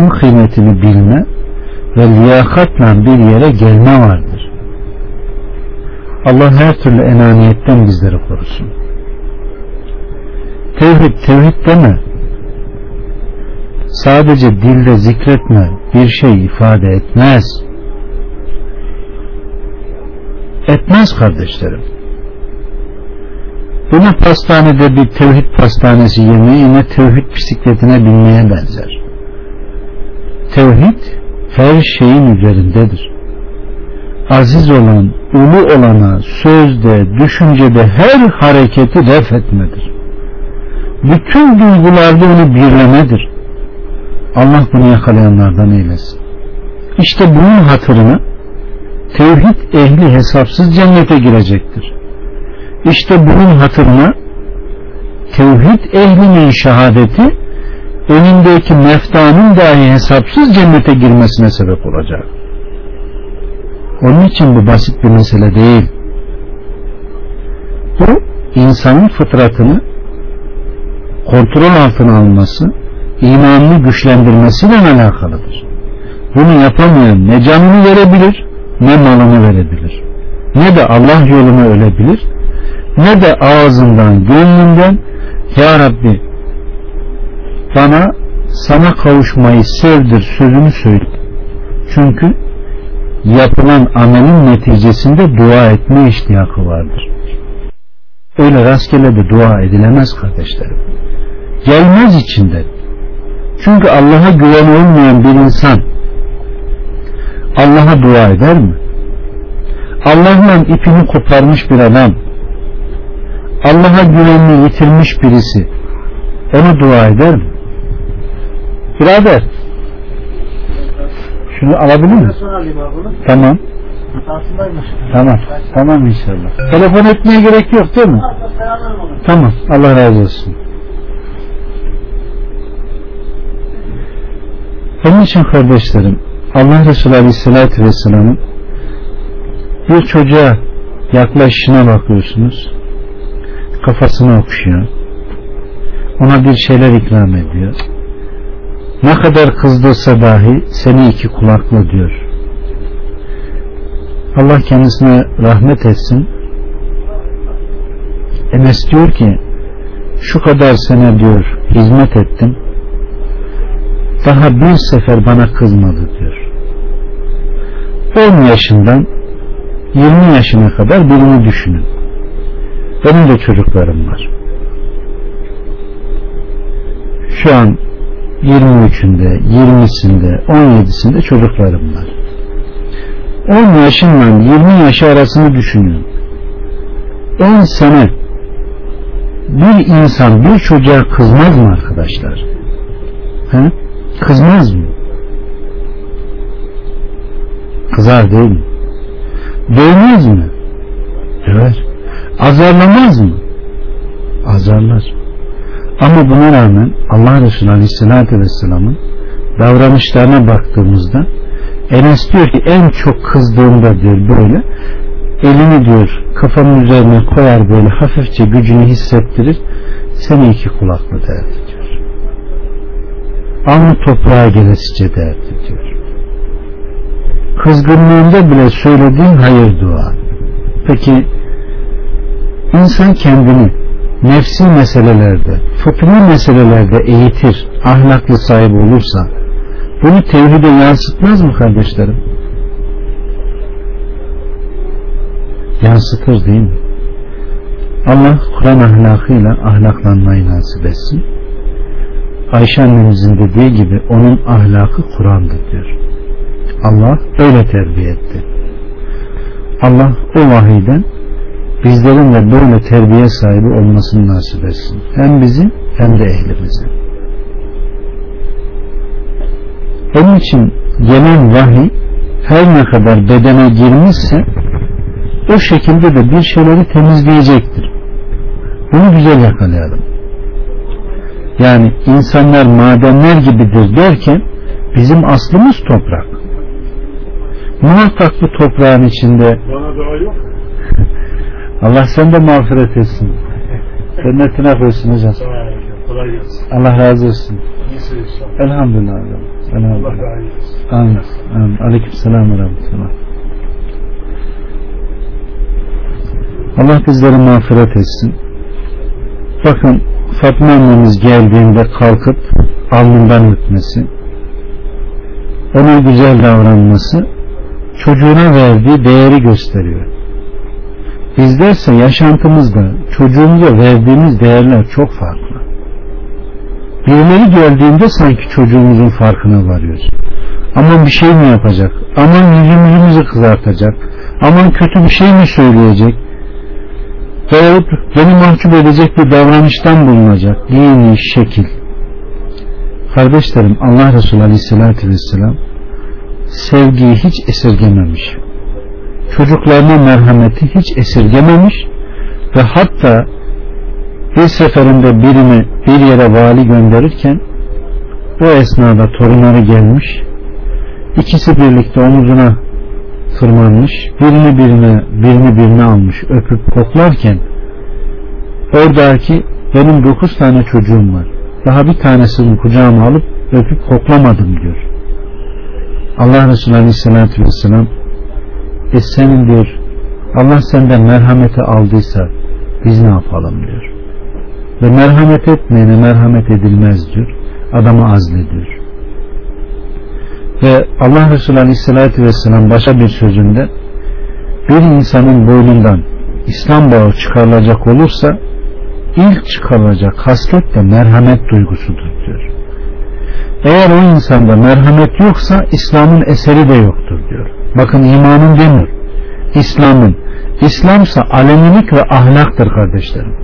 hakkın kıymetini bilme ve liyakatla bir yere gelme vardır. Allah her türlü enaniyetten bizleri korusun. Tevhid tevhid deme. Sadece dilde zikretme bir şey ifade etmez. Etmez kardeşlerim. Buna pastanede bir tevhid pastanesi yemeği yine tevhid bisikletine binmeye benzer. Tevhid her şeyin üzerindedir. Aziz olan, ulu olana sözde, düşüncede her hareketi ref etmedir. Bütün duygularda onu birlemedir. Allah bunu yakalayanlardan eylesin. İşte bunun hatırına tevhid ehli hesapsız cennete girecektir. İşte bunun hatırına tevhid ehlinin şehadeti önündeki meftanın dahi hesapsız cennete girmesine sebep olacak. Onun için bu basit bir mesele değil. Bu insanın fıtratını kontrol altına alması, imanını güçlendirmesiyle alakalıdır. Bunu yapamayan ne canını verebilir, ne malını verebilir. Ne de Allah yolunu ölebilir, ne de ağzından, gönlünden Ya Rabbi bana sana kavuşmayı sevdir sözünü söyle. Çünkü yapılan amelin neticesinde dua etme iştiyakı vardır. Öyle rastgele de dua edilemez kardeşlerim. Gelmez içinde. Çünkü Allah'a güven olmayan bir insan Allah'a dua eder mi? Allah'la ipini koparmış bir adam Allah'a güvenini yitirmiş birisi onu dua eder mi? Birader şunu alabilir mi? Tamam. Tamam. Tamam inşallah. Telefon etmeye gerek yok değil mi? Tamam. Allah razı olsun. Onun için kardeşlerim Allah Resulü Aleyhisselatü Vesselam'ın bir çocuğa yaklaşışına bakıyorsunuz kafasını okşuyor ona bir şeyler ikram ediyor ne kadar kızdırsa dahi seni iki kulaklı diyor. Allah kendisine rahmet etsin. Enes diyor ki şu kadar sene diyor hizmet ettim. Daha bir sefer bana kızmadı diyor. 10 yaşından 20 yaşına kadar birini düşünün. Benim de çocuklarım var. Şu an 23'ünde 20'sinde 17'sinde çocuklarım var. 10 yaşından 20 yaş arasını düşünün. 10 sene bir insan bir çocuğa kızmaz mı arkadaşlar? He? kızmaz mı? Kızar değil mi? Dövmez mi? Döver azarlamaz mı? Azarlar ama buna rağmen Allah Resulü Aleyhisselatü Vesselam'ın davranışlarına baktığımızda Enes diyor ki en çok kızdığımda diyor böyle elini diyor kafamın üzerine koyar böyle hafifçe gücünü hissettirir seni iki kulaklı derdi diyor. Alnı toprağa gelesice derdi diyor. Kızgınlığında bile söylediğin hayır dua peki insan kendini nefsi meselelerde fıtri meselelerde eğitir ahlaklı sahibi olursa bunu tevhide yansıtmaz mı kardeşlerim? Yansıtır değil mi? Allah Kur'an ahlakıyla ahlaklanmayı nasip etsin. Ayşe annemizin dediği gibi onun ahlakı Kur'an'dır diyor. Allah öyle terbiye etti. Allah o vahiyden bizlerin de böyle terbiye sahibi olmasını nasip etsin. Hem bizim hem de ehlimize. Onun için gelen vahiy her ne kadar bedene girmişse o şekilde de bir şeyleri temizleyecektir. Bunu güzel yakalayalım. Yani insanlar madenler gibidir derken bizim aslımız toprak. Muhakkak bu toprağın içinde Bana dua yok. Allah sen de mağfiret etsin. Cennetine koysun hocam. Kolay gelsin. Allah razı olsun. Elhamdülillah. hocam. selam. Allah razı olsun. Amin. Amin. Aleyküm selam ve rahmetullah. Allah bizleri mağfiret etsin. Bakın Fatma annemiz geldiğinde kalkıp alnından öpmesi, ona güzel davranması, çocuğuna verdiği değeri gösteriyor. Bizlerse yaşantımızda çocuğumuza verdiğimiz değerler çok farklı. Birileri geldiğinde sanki çocuğumuzun farkına varıyoruz. Aman bir şey mi yapacak? Aman yüzümüzü kızartacak? Aman kötü bir şey mi söyleyecek? Veyahut beni mahcup edecek bir davranıştan bulunacak. Dini, şekil. Kardeşlerim Allah Resulü Aleyhisselatü Vesselam sevgiyi hiç esirgememiş. Çocuklarına merhameti hiç esirgememiş ve hatta bir seferinde birini bir yere vali gönderirken o esnada torunları gelmiş ikisi birlikte omuzuna tırmanmış birini birine birini birine almış öpüp koklarken oradaki benim dokuz tane çocuğum var daha bir tanesini kucağıma alıp öpüp koklamadım diyor. Allah Resulü Aleyhisselatü Vesselam e senin diyor Allah senden merhameti aldıysa biz ne yapalım diyor ve merhamet etmeyene merhamet edilmez diyor adamı azlediyor ve Allah Resulü Aleyhisselatü Vesselam başka bir sözünde bir insanın boynundan İslam bağı çıkarılacak olursa ilk çıkarılacak haslet de merhamet duygusudur diyor. Eğer o insanda merhamet yoksa İslam'ın eseri de yoktur diyor. Bakın imanın demiyor. İslam'ın. İslamsa alemilik ve ahlaktır kardeşlerim.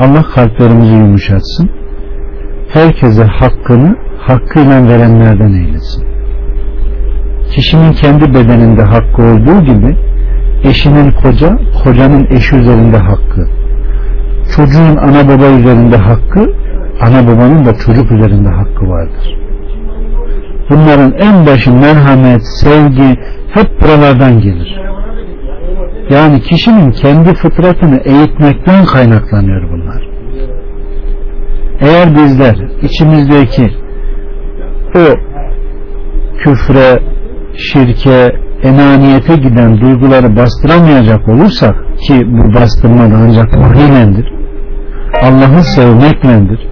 Allah kalplerimizi yumuşatsın. Herkese hakkını hakkıyla verenlerden eylesin. Kişinin kendi bedeninde hakkı olduğu gibi eşinin koca, kocanın eşi üzerinde hakkı, çocuğun ana baba üzerinde hakkı, ana babanın da çocuk üzerinde hakkı vardır. Bunların en başı merhamet, sevgi hep buralardan gelir. Yani kişinin kendi fıtratını eğitmekten kaynaklanıyor bunlar. Eğer bizler içimizdeki o küfre, şirke, enaniyete giden duyguları bastıramayacak olursak ki bu bastırma da ancak vahiylendir. Allah'ı sevmeklendir.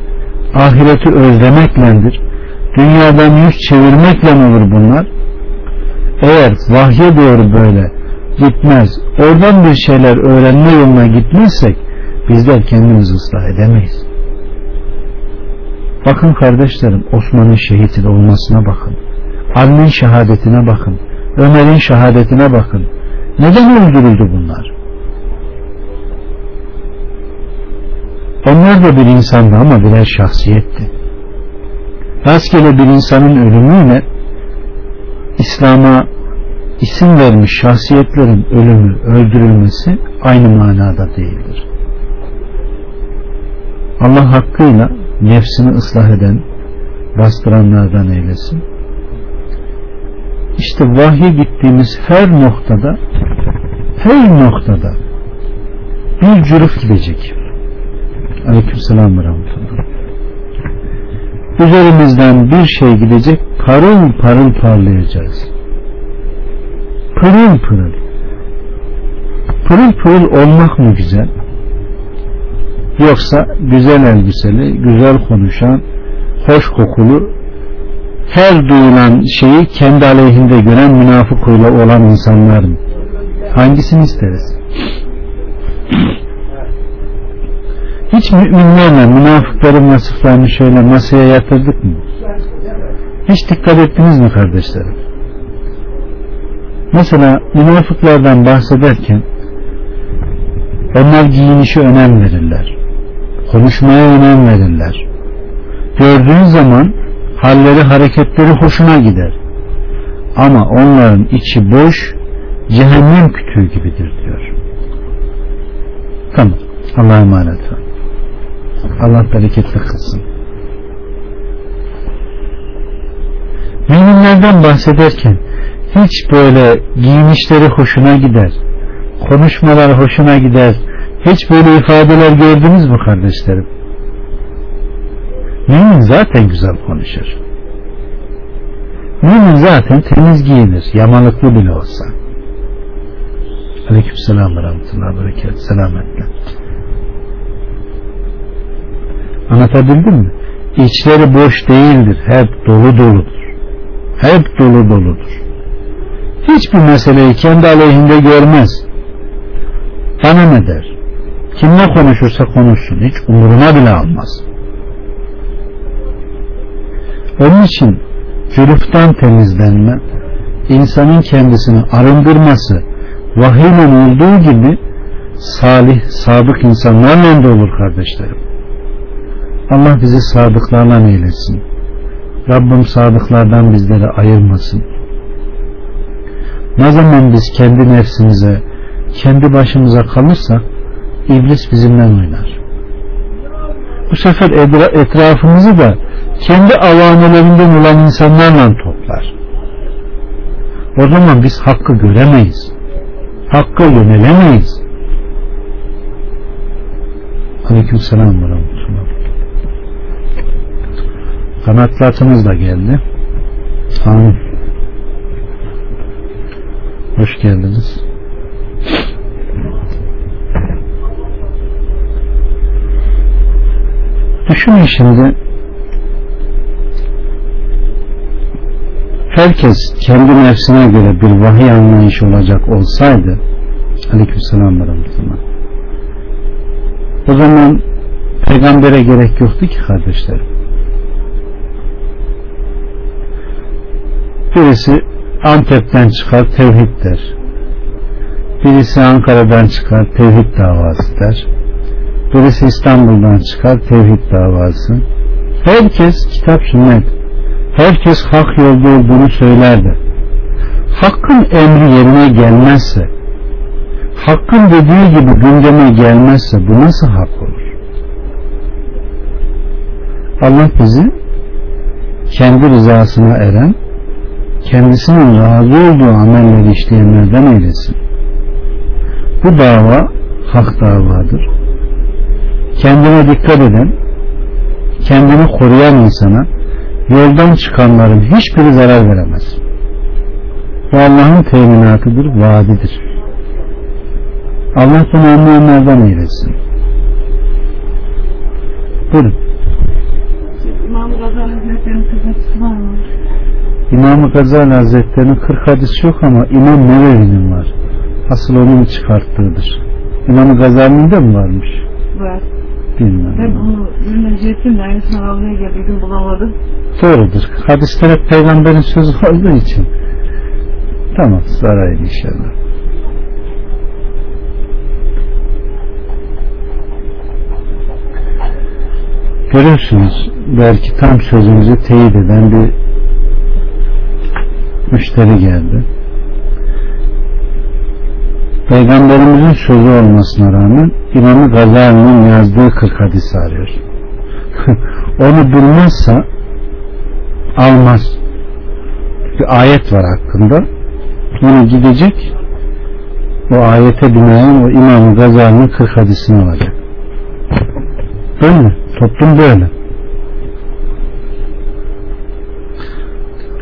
Ahireti özlemeklendir. Dünyadan yüz çevirmekle olur bunlar. Eğer vahye doğru böyle gitmez, oradan bir şeyler öğrenme yoluna gitmezsek bizler kendimizi ıslah edemeyiz. Bakın kardeşlerim Osman'ın şehit olmasına bakın. Ali'nin şehadetine bakın. Ömer'in şehadetine bakın. Neden öldürüldü bunlar? Onlar da bir insandı ama birer şahsiyetti. Rastgele bir insanın ölümüyle İslam'a isim vermiş şahsiyetlerin ölümü, öldürülmesi aynı manada değildir. Allah hakkıyla nefsini ıslah eden, bastıranlardan eylesin. İşte vahye gittiğimiz her noktada her noktada bir cüruf gidecek. Aleykümselam ve rahmetullah. Üzerimizden bir şey gidecek, parıl parıl parlayacağız. Pırıl pırıl. Pırıl pırıl olmak mı güzel? Yoksa güzel elbiseli, güzel konuşan, hoş kokulu, her duyulan şeyi kendi aleyhinde gören münafık olan insanlar mı? Hangisini isteriz? Hiç müminlerle münafıkların vasıflarını şöyle masaya yatırdık mı? Hiç dikkat ettiniz mi kardeşlerim? Mesela münafıklardan bahsederken onlar giyinişe önem verirler. Konuşmaya önem verirler. Gördüğün zaman halleri hareketleri hoşuna gider. Ama onların içi boş cehennem kütüğü gibidir diyor. Tamam. Allah'a emanet ol. Allah bereketli kılsın. Müminlerden bahsederken hiç böyle giyinişleri hoşuna gider. Konuşmalar hoşuna gider. Hiç böyle ifadeler gördünüz mü kardeşlerim? Mümin zaten güzel konuşur. Mümin zaten temiz giyinir. Yamalıklı bile olsa. Aleyküm selam ve rahmetullahi ve berekat. Selametle. Anlatabildim mi? İçleri boş değildir. Hep dolu doludur. Hep dolu doludur. Hiçbir meseleyi kendi aleyhinde görmez. Bana ne der? Kimle konuşursa konuşsun. Hiç umuruna bile almaz. Onun için cürüften temizlenme, insanın kendisini arındırması vahiyle olduğu gibi salih, sadık insanlarla da olur kardeşlerim. Allah bizi sadıklarla eylesin. Rabbim sadıklardan bizleri ayırmasın. Ne zaman biz kendi nefsimize, kendi başımıza kalırsak iblis bizimle oynar. Bu sefer etrafımızı da kendi avanelerinden olan insanlarla toplar. O zaman biz hakkı göremeyiz. Hakka yönelemeyiz. Aleyküm selam ve Kanatlatımız da geldi. Amin. Hoş geldiniz. Düşünün şimdi herkes kendi nefsine göre bir vahiy anlayışı olacak olsaydı aleykümselam ve o zaman peygambere gerek yoktu ki kardeşlerim birisi Antep'ten çıkar tevhid der. Birisi Ankara'dan çıkar tevhid davası der. Birisi İstanbul'dan çıkar tevhid davası. Herkes kitap sünnet herkes hak yolda olduğunu söylerdi. Hakkın emri yerine gelmezse hakkın dediği gibi gündeme gelmezse bu nasıl hak olur? Allah bizi kendi rızasına eren kendisinin razı olduğu amelleri işleyenlerden eylesin bu dava hak davadır kendine dikkat eden kendini koruyan insana yoldan çıkanların hiçbiri zarar veremez. Bu Allah'ın teminatıdır, vaadidir. Allah bunu anlayanlardan eylesin. Buyurun. İmam Gazali Hazretleri'nin var mı? İmam Gazali Hazretleri'nin 40 hadisi yok ama İmam Nevevi'nin var. Asıl onun çıkarttığıdır. İmam Gazali'nin de mi varmış? Var. Bilmem. Ben onu ettim de aynısını almaya geldiydim bulamadım. Doğrudur. Hadisler hep peygamberin sözü olduğu için. Tamam sarayım inşallah. Görüyorsunuz belki tam sözümüzü teyit eden bir müşteri geldi. Peygamberimizin sözü olmasına rağmen İmam-ı Gazali'nin yazdığı 40 hadisi arıyor. Onu bulmazsa almaz. Bir ayet var hakkında. Onu gidecek o ayete binaen o İmam-ı Gazali'nin 40 hadisini alacak. Böyle. Toplum böyle.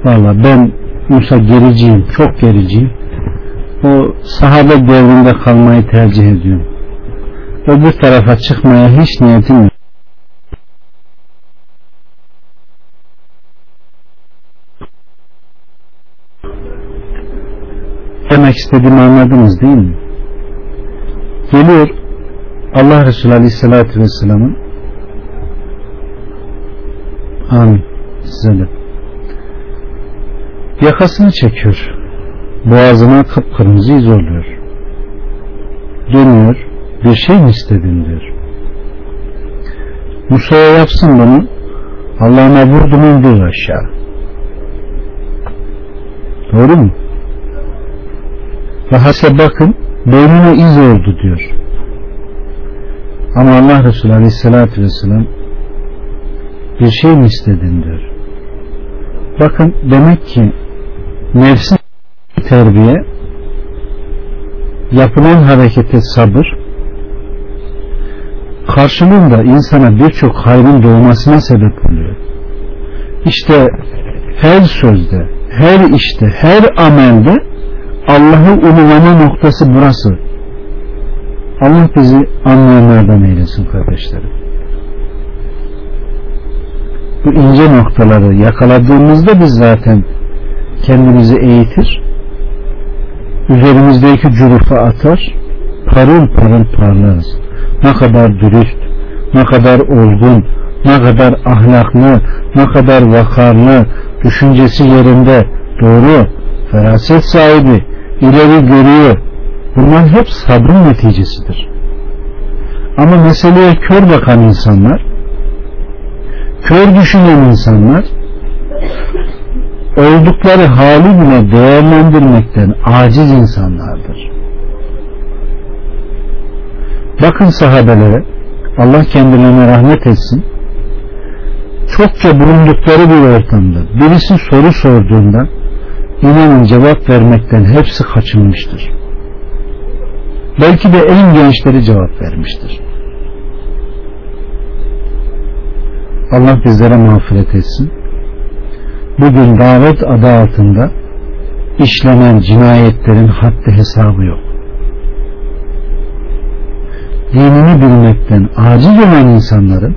Valla ben Musa gericiyim. Çok gericiyim. O sahabe devrinde kalmayı tercih ediyorum. Öbür tarafa çıkmaya hiç niyetim yok. demek istediğimi anladınız değil mi? Geliyor Allah Resulü Aleyhisselatü Vesselam'ın amin size de yakasını çekiyor boğazına kıpkırmızı iz oluyor dönüyor bir şey mi istedin diyor Musa'ya yapsın bunu Allah'ına vurdum indir aşağı doğru mu? Rahase bakın boynuna iz oldu diyor. Ama Allah Resulü Aleyhisselatü Vesselam bir şey mi istedin diyor. Bakın demek ki nefsi terbiye yapılan harekete sabır karşılığında insana birçok hayrın doğmasına sebep oluyor. İşte her sözde, her işte, her amelde Allah'ı ululama noktası burası. Allah bizi anlayanlardan eylesin kardeşlerim. Bu ince noktaları yakaladığımızda biz zaten kendimizi eğitir, üzerimizdeki cürufa atar, parıl parıl parlarız. Ne kadar dürüst, ne kadar olgun, ne kadar ahlaklı, ne kadar vakarlı, düşüncesi yerinde, doğru, feraset sahibi, ileri görüyor. Bunlar hep sabrın neticesidir. Ama meseleye kör bakan insanlar, kör düşünen insanlar, oldukları hali bile değerlendirmekten aciz insanlardır. Bakın sahabelere, Allah kendilerine rahmet etsin, çokça bulundukları bir ortamda birisi soru sorduğunda inanın cevap vermekten hepsi kaçınmıştır. Belki de en gençleri cevap vermiştir. Allah bizlere mağfiret etsin. Bugün davet adı altında işlenen cinayetlerin haddi hesabı yok. Dinini bilmekten aciz olan insanların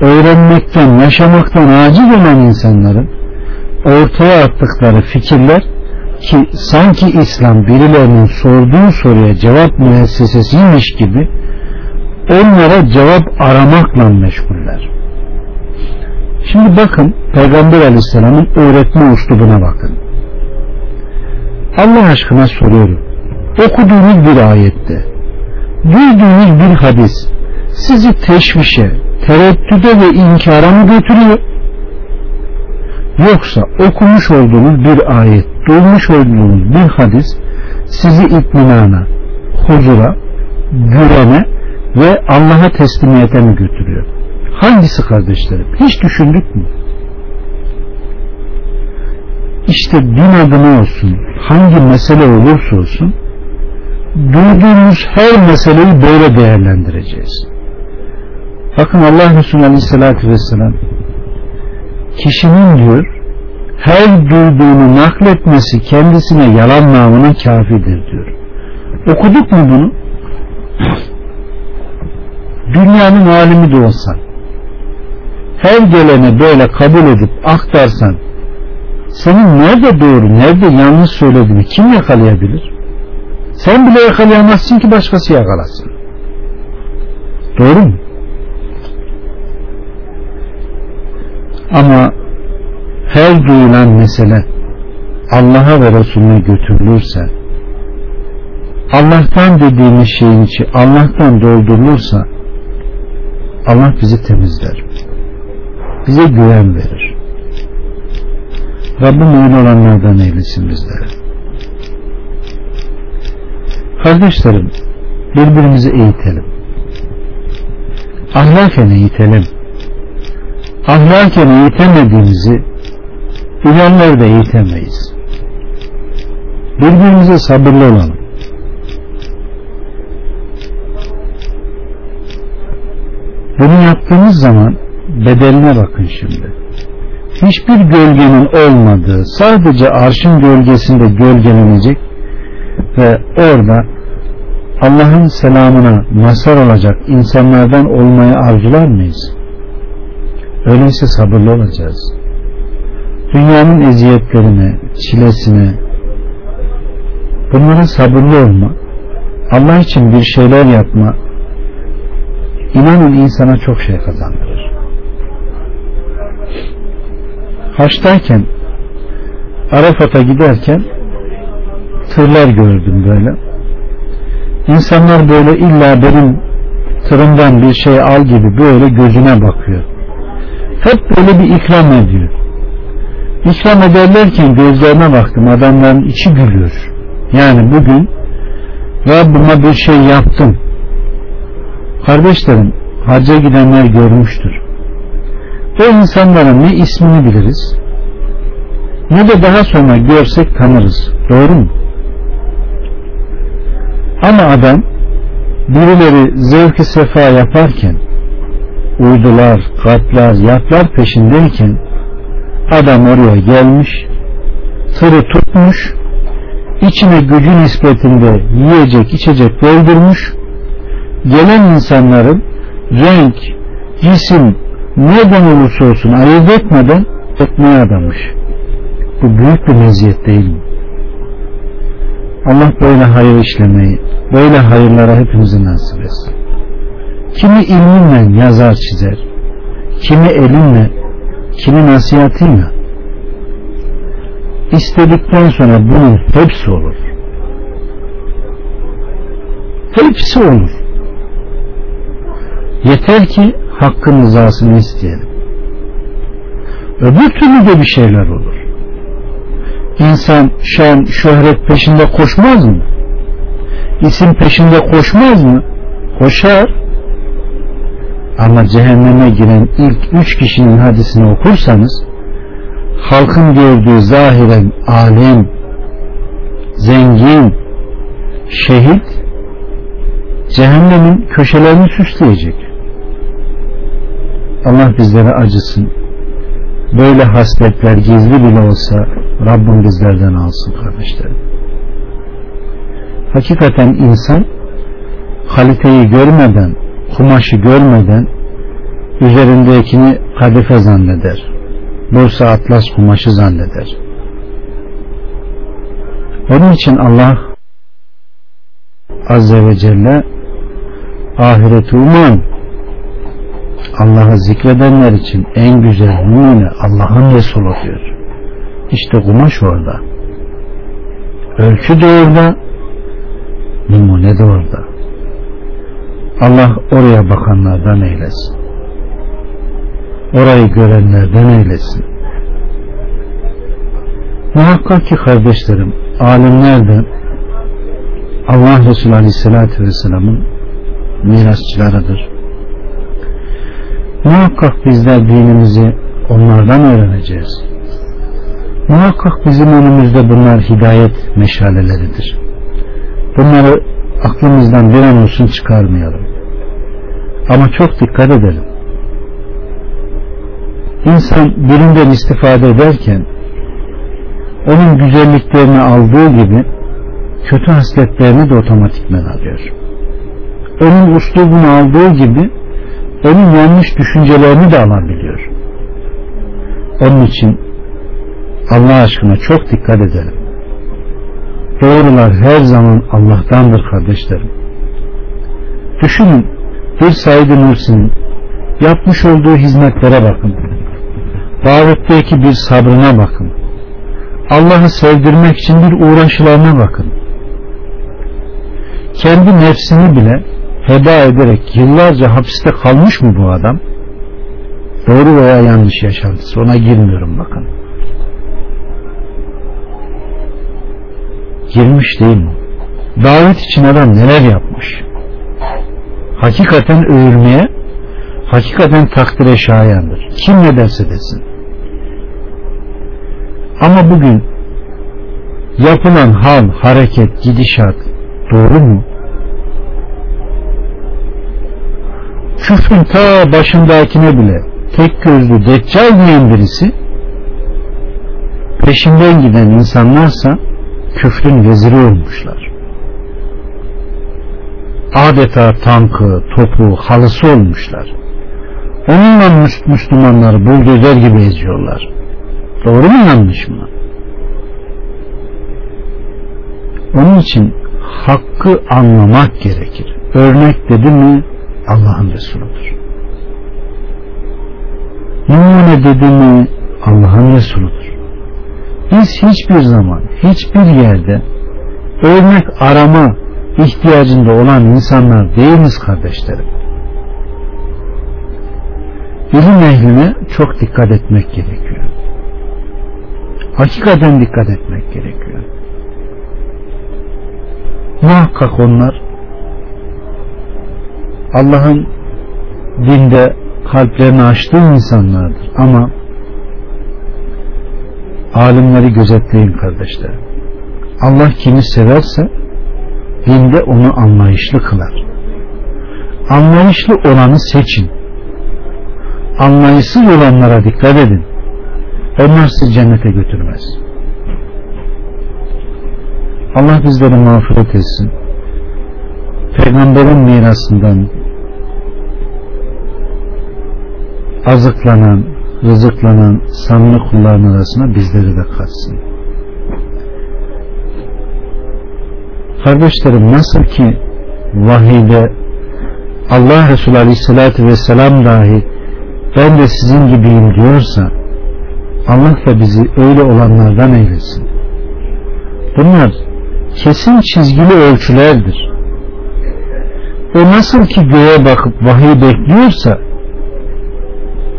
öğrenmekten, yaşamaktan aciz olan insanların ortaya attıkları fikirler ki sanki İslam birilerinin sorduğu soruya cevap müessesesiymiş gibi onlara cevap aramakla meşguller. Şimdi bakın Peygamber Aleyhisselam'ın öğretme uslubuna bakın. Allah aşkına soruyorum. Okuduğunuz bir ayette, duyduğunuz bir hadis sizi teşvişe, tereddüde ve inkara mı götürüyor? Yoksa okumuş olduğunuz bir ayet, duymuş olduğunuz bir hadis sizi itminana, huzura, güvene ve Allah'a teslimiyete mi götürüyor? Hangisi kardeşlerim? Hiç düşündük mü? İşte din adına olsun, hangi mesele olursa olsun, duyduğumuz her meseleyi böyle değerlendireceğiz. Bakın Allah Resulü Aleyhisselatü Vesselam kişinin diyor her duyduğunu nakletmesi kendisine yalan namına kafidir diyor. Okuduk mu bunu? Dünyanın alimi de olsan her geleni böyle kabul edip aktarsan senin nerede doğru nerede yanlış söylediğini kim yakalayabilir? Sen bile yakalayamazsın ki başkası yakalasın. Doğru mu? Ama her duyulan mesele Allah'a ve Resulüne götürülürse Allah'tan dediğimiz şeyin içi Allah'tan doldurulursa Allah bizi temizler. Bize güven verir. Rabbim öyle olanlardan eylesin bizlere. Kardeşlerim birbirimizi eğitelim. Ahlaken eğitelim ahlaken eğitemediğimizi ilerlerde eğitemeyiz. Birbirimize sabırlı olalım. Bunu yaptığımız zaman bedeline bakın şimdi. Hiçbir gölgenin olmadığı, sadece arşın gölgesinde gölgelenecek ve orada Allah'ın selamına mazhar olacak insanlardan olmayı arzular mıyız? Öyleyse sabırlı olacağız. Dünyanın eziyetlerine, çilesine, bunlara sabırlı olma, Allah için bir şeyler yapma, inanın insana çok şey kazandırır. Haçtayken Arafat'a giderken tırlar gördüm böyle. İnsanlar böyle illa benim tırımdan bir şey al gibi böyle gözüne bakıyor. Hep böyle bir ikram ediyor. İkram ederlerken gözlerine baktım adamların içi gülüyor. Yani bugün Rabbime bir şey yaptım. Kardeşlerim hacca gidenler görmüştür. O insanların ne ismini biliriz ne de daha sonra görsek tanırız. Doğru mu? Ama adam birileri zevki sefa yaparken uydular, katlar, yatlar peşindeyken adam oraya gelmiş tırı tutmuş içine gücü nispetinde yiyecek içecek doldurmuş gelen insanların renk, cisim nereden olursa olsun ayırt etmeden etmeye adamış. Bu büyük bir meziyet değil mi? Allah böyle hayır işlemeyi, böyle hayırlara hepimizi nasip etsin. Kimi ilminle yazar çizer, kimi elinle, kimi nasihatıyla. İstedikten sonra bunun hepsi olur. Hepsi olur. Yeter ki hakkın rızasını isteyelim. Öbür türlü de bir şeyler olur. İnsan şan, şöhret peşinde koşmaz mı? İsim peşinde koşmaz mı? Koşar. Ama cehenneme giren ilk üç kişinin hadisini okursanız halkın gördüğü zahiren alim, zengin, şehit cehennemin köşelerini süsleyecek. Allah bizlere acısın. Böyle hasletler gizli bile olsa Rabbim bizlerden alsın kardeşlerim. Hakikaten insan kaliteyi görmeden, kumaşı görmeden üzerindekini kadife zanneder. Bursa atlas kumaşı zanneder. Onun için Allah Azze ve Celle ahireti uman Allah'ı zikredenler için en güzel numune Allah'ın Resulü diyor. İşte kumaş orada. Ölçü de orada. Numune de orada. Allah oraya bakanlardan eylesin. Orayı görenlerden eylesin. Muhakkak ki kardeşlerim, alimler de Allah Resulü Aleyhisselatü Vesselam'ın mirasçılarıdır. Muhakkak bizler dinimizi onlardan öğreneceğiz. Muhakkak bizim önümüzde bunlar hidayet meşaleleridir. Bunları aklımızdan bir an olsun çıkarmayalım. Ama çok dikkat edelim. İnsan birinden istifade ederken onun güzelliklerini aldığı gibi kötü hasletlerini de otomatikmen alıyor. Onun uslubunu aldığı gibi onun yanlış düşüncelerini de alabiliyor. Onun için Allah aşkına çok dikkat edelim. Doğrular her zaman Allah'tandır kardeşlerim. Düşünün bir Said Nursi'nin yapmış olduğu hizmetlere bakın. Davetteki bir sabrına bakın. Allah'ı sevdirmek için bir uğraşlarına bakın. Kendi nefsini bile heba ederek yıllarca hapiste kalmış mı bu adam? Doğru veya yanlış yaşantısı ona girmiyorum bakın. Girmiş değil mi? Davet için adam neler yapmış? Hakikaten övülmeye, hakikaten takdire şayandır. Kim ne derse desin. Ama bugün yapılan hal, hareket, gidişat doğru mu? Küfrün ta başındakine bile tek gözlü deccal diyen birisi peşinden giden insanlarsa küfrün veziri olmuşlar. Adeta tankı, topu, halısı olmuşlar. Onunla Müslümanları buldozer gibi eziyorlar. Doğru mu yanlış mı? Onun için hakkı anlamak gerekir. Örnek dedi mi Allah'ın Resuludur. Numune dedi mi Allah'ın Resuludur. Biz hiçbir zaman, hiçbir yerde örnek arama ihtiyacında olan insanlar değiliz kardeşlerim. İlim ehline çok dikkat etmek gerekiyor. Hakikaten dikkat etmek gerekiyor. Muhakkak onlar Allah'ın dinde kalplerini açtığı insanlardır ama alimleri gözetleyin kardeşlerim. Allah kimi severse dinde onu anlayışlı kılar. anlayışlı olanı seçin. Anlayışsız olanlara dikkat edin. Onlar sizi cennete götürmez. Allah bizleri mağfiret etsin. Peygamberin mirasından azıklanan, rızıklanan samimi kulların arasına bizleri de katsın. Kardeşlerim nasıl ki vahide Allah Resulü Aleyhisselatü Vesselam dahi ben de sizin gibiyim diyorsa Allah da bizi öyle olanlardan eylesin. Bunlar kesin çizgili ölçülerdir. O nasıl ki göğe bakıp vahiy bekliyorsa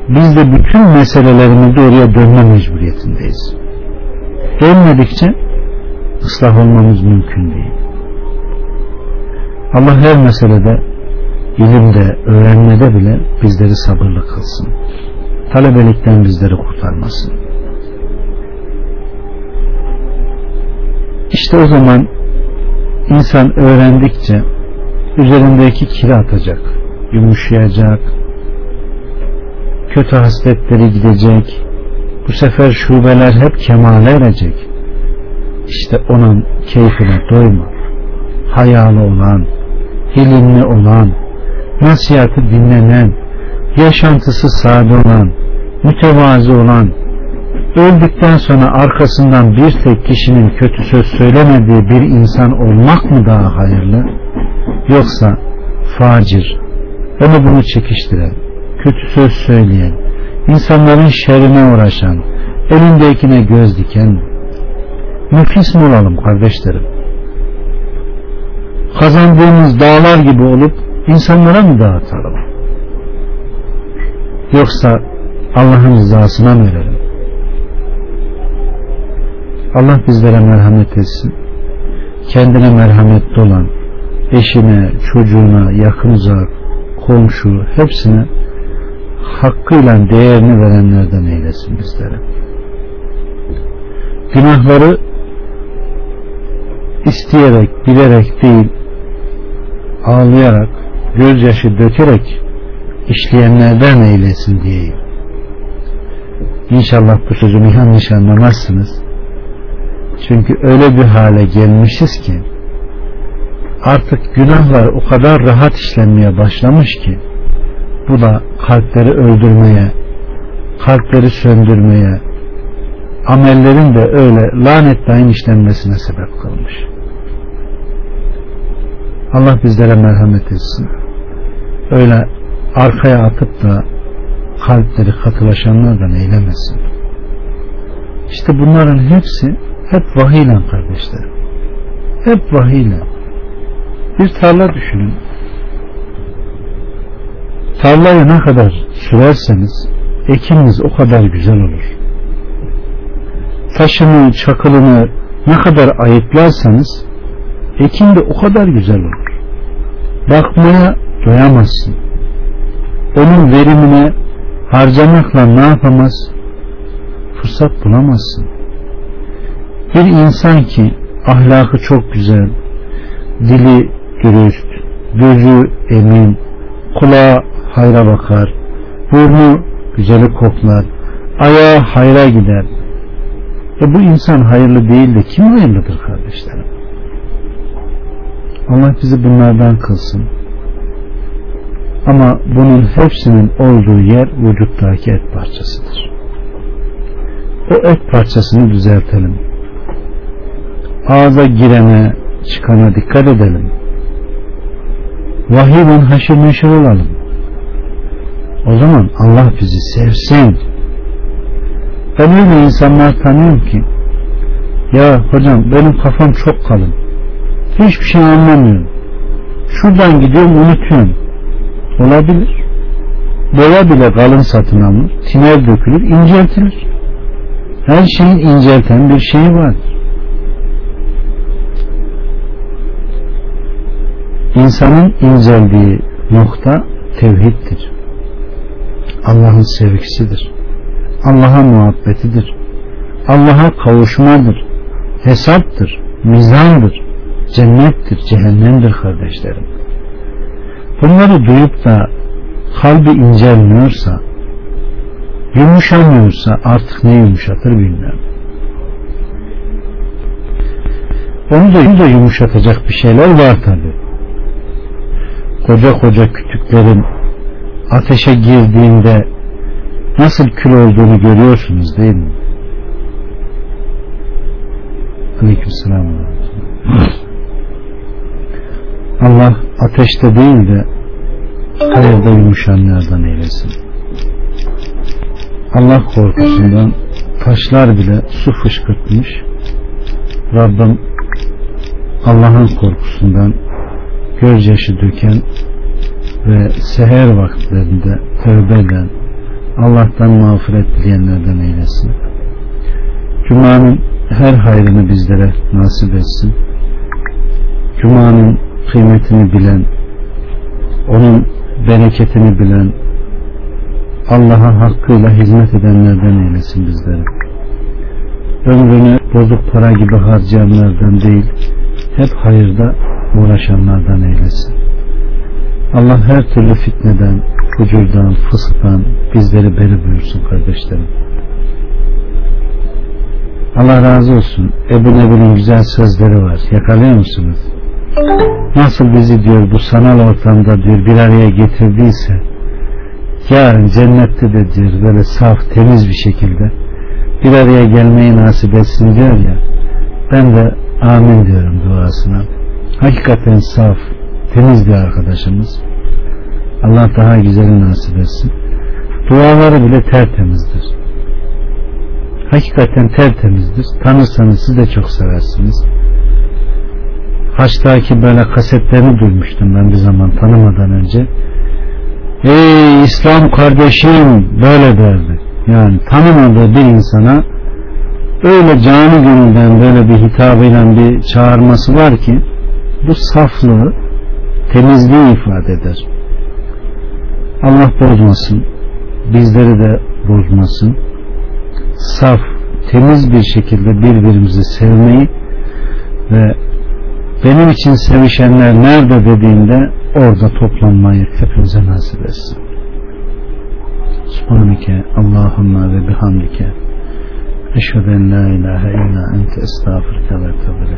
biz de bütün meselelerimizde oraya dönme mecburiyetindeyiz. Dönmedikçe ıslah olmamız mümkün değil. Allah her meselede ilimde, öğrenmede bile bizleri sabırlı kılsın. Talebelikten bizleri kurtarmasın. İşte o zaman insan öğrendikçe üzerindeki kiri atacak, yumuşayacak, kötü hasletleri gidecek, bu sefer şubeler hep kemale erecek. İşte onun keyfine doyma. Hayalı olan, hilimli olan, nasihatı dinlenen, yaşantısı sade olan, mütevazi olan, öldükten sonra arkasından bir tek kişinin kötü söz söylemediği bir insan olmak mı daha hayırlı? Yoksa facir, onu bunu çekiştiren, kötü söz söyleyen, insanların şerine uğraşan, elindekine göz diken, nefis mi olalım kardeşlerim? Kazandığımız dağlar gibi olup insanlara mı dağıtalım? Yoksa Allah'ın rızasına mı verelim? Allah bizlere merhamet etsin. Kendine merhametli olan, eşine, çocuğuna, yakın uzak, komşu, hepsine hakkıyla değerini verenlerden eylesin bizlere. Günahları isteyerek, bilerek değil, ağlayarak, gözyaşı dökerek işleyenlerden eylesin diyeyim. İnşallah bu sözümü yanlış anlamazsınız. Çünkü öyle bir hale gelmişiz ki artık günahlar o kadar rahat işlenmeye başlamış ki bu da kalpleri öldürmeye, kalpleri söndürmeye, amellerin de öyle lanetleyin işlenmesine sebep kılmış. Allah bizlere merhamet etsin. Öyle arkaya atıp da kalpleri katılaşanlardan eylemesin. İşte bunların hepsi hep vahiyle kardeşlerim. Hep vahiyle. Bir tarla düşünün. Tarlayı ne kadar sürerseniz ekiminiz o kadar güzel olur. Taşını, çakılını ne kadar ayıklarsanız ekin de o kadar güzel olur. Bakmaya doyamazsın. Onun verimine harcamakla ne yapamaz? Fırsat bulamazsın. Bir insan ki ahlakı çok güzel, dili dürüst, gözü emin, kulağı hayra bakar, burnu güzeli koklar, ayağı hayra gider. E bu insan hayırlı değil de kim hayırlıdır kardeşlerim? Allah bizi bunlardan kılsın. Ama bunun hepsinin olduğu yer vücuttaki et parçasıdır. O et parçasını düzeltelim. Ağza girene, çıkana dikkat edelim. Vahiy haşır neşir olalım. O zaman Allah bizi sevsin. Ben öyle insanlar tanıyorum ki ya hocam benim kafam çok kalın. Hiçbir şey anlamıyorum. Şuradan gidiyorum unutuyorum. Olabilir. Boya bile kalın satın alınır. Tiner dökülür, inceltilir. Her şeyin incelten bir şeyi vardır. İnsanın inceldiği nokta tevhiddir. Allah'ın sevgisidir. Allah'a muhabbetidir. Allah'a kavuşmadır. Hesaptır. Mizandır. Cennettir. Cehennemdir kardeşlerim. bunları duyup da kalbi incelmiyorsa yumuşamıyorsa artık ne yumuşatır bilmiyorum. Onu da, onu da yumuşatacak bir şeyler var tabi. Koca koca kütüklerin ateşe girdiğinde nasıl kül olduğunu görüyorsunuz değil mi? Aleykümselam. Allah ateşte değil de hayırda yumuşayanlardan eylesin. Allah korkusundan taşlar bile su fışkırtmış. Rabbim Allah'ın korkusundan gözyaşı döken ve seher vakitlerinde tövbe eden Allah'tan mağfiret dileyenlerden eylesin. Cuma'nın her hayrını bizlere nasip etsin. Cuma'nın kıymetini bilen, onun bereketini bilen, Allah'a hakkıyla hizmet edenlerden eylesin bizleri. Ömrünü bozuk para gibi harcayanlardan değil, hep hayırda uğraşanlardan eylesin. Allah her türlü fitneden, fucurdan, fısıktan bizleri beri buyursun kardeşlerim. Allah razı olsun. Ebu Nebi'nin güzel sözleri var. Yakalıyor musunuz? Nasıl bizi diyor bu sanal ortamda diyor bir araya getirdiyse yarın cennette de diyor böyle saf temiz bir şekilde bir araya gelmeyi nasip etsin diyor ya ben de amin diyorum duasına. Hakikaten saf, temiz bir arkadaşımız. Allah daha güzeli nasip etsin. Duaları bile tertemizdir. Hakikaten tertemizdir. Tanırsanız siz de çok seversiniz. Haçtaki böyle kasetlerini duymuştum ben bir zaman tanımadan önce. Ey İslam kardeşim böyle derdi. Yani tanımadığı bir insana öyle canı gönülden böyle bir hitabıyla bir çağırması var ki bu saflığı temizliği ifade eder. Allah bozmasın. Bizleri de bozmasın. Saf, temiz bir şekilde birbirimizi sevmeyi ve benim için sevişenler nerede dediğinde orada toplanmayı hepimize nasip etsin. Subhaneke Allahümme ve bihamdike Eşhedü en la ilahe illa ente estağfurke ve etubile.